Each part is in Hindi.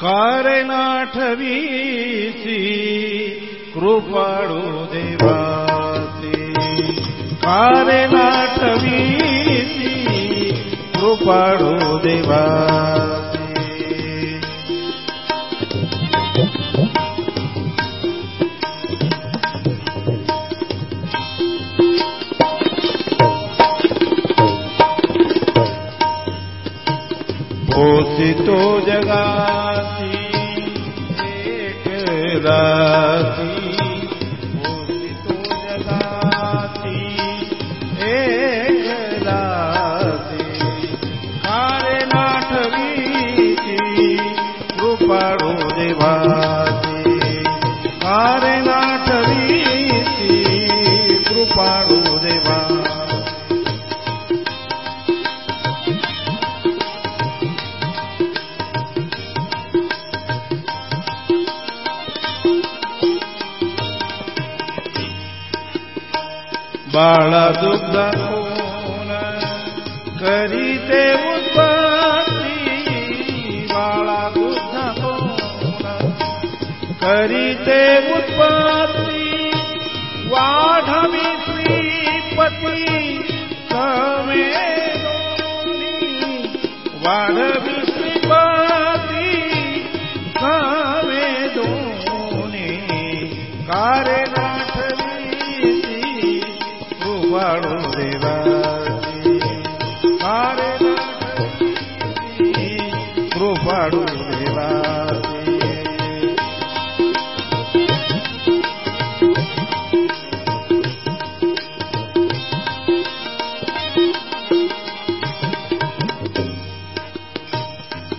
कारेनाठवीसी कृपाळू देवासी। कारेनाठवीसी कृपाळू देवासी। तो जगाती बाळा दुग्ध कोण करीते उत्पत्ती वाढवी श्रीपती कमे वाढवी कृपाळू देवाची कारे कृपाळू देवाची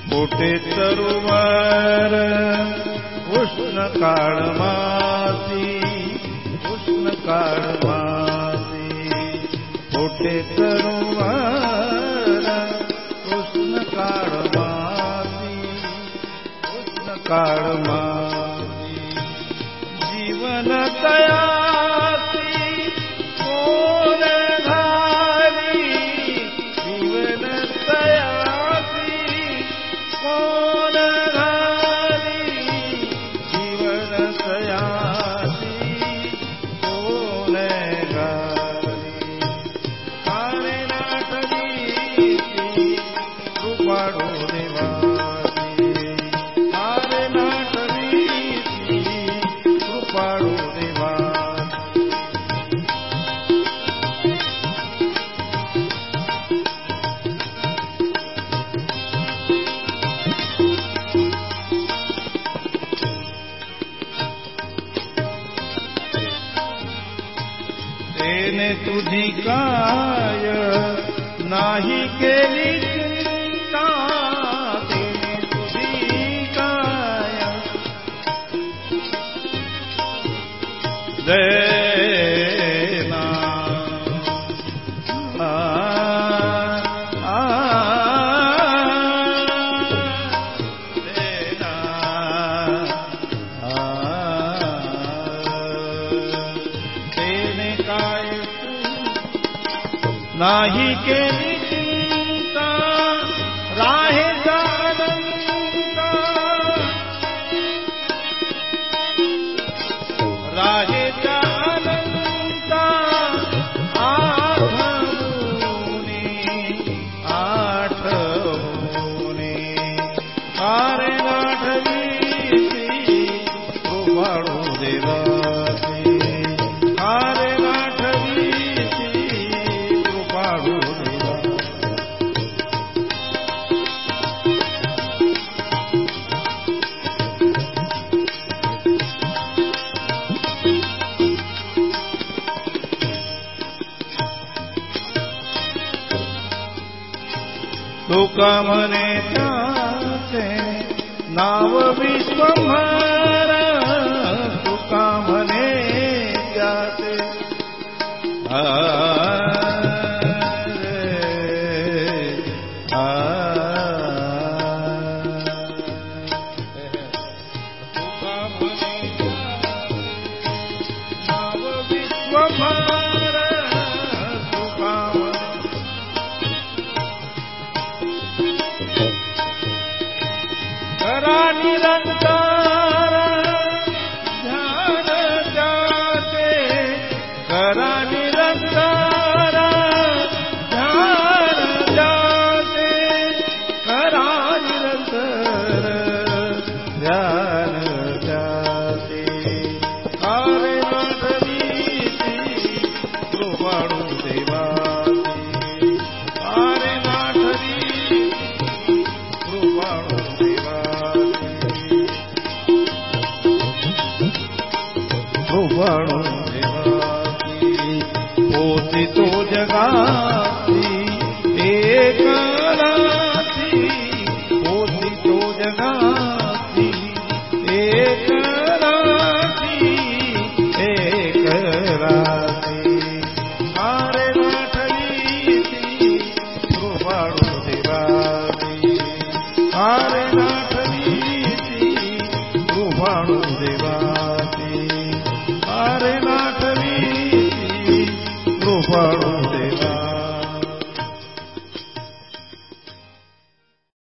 मोठे तरुवर उष्ण काळ माती उष्ण काळ माती। कृष्णकारमा कृष्ण कर्मा जीवनतया तुझी काय? नाही केली नाही के तुका म्हणे त्याचे नाव विश्वभर तुका म्हणे त्याचे आ, रे, पोती तो जगाती एकलाती पोती तो जगाती एकलाती एकलाती हारे नाठलीती कृपाणु देवाती हारे नाठलीती कृपाणु देवाती हारे नाठलीती कृपाणु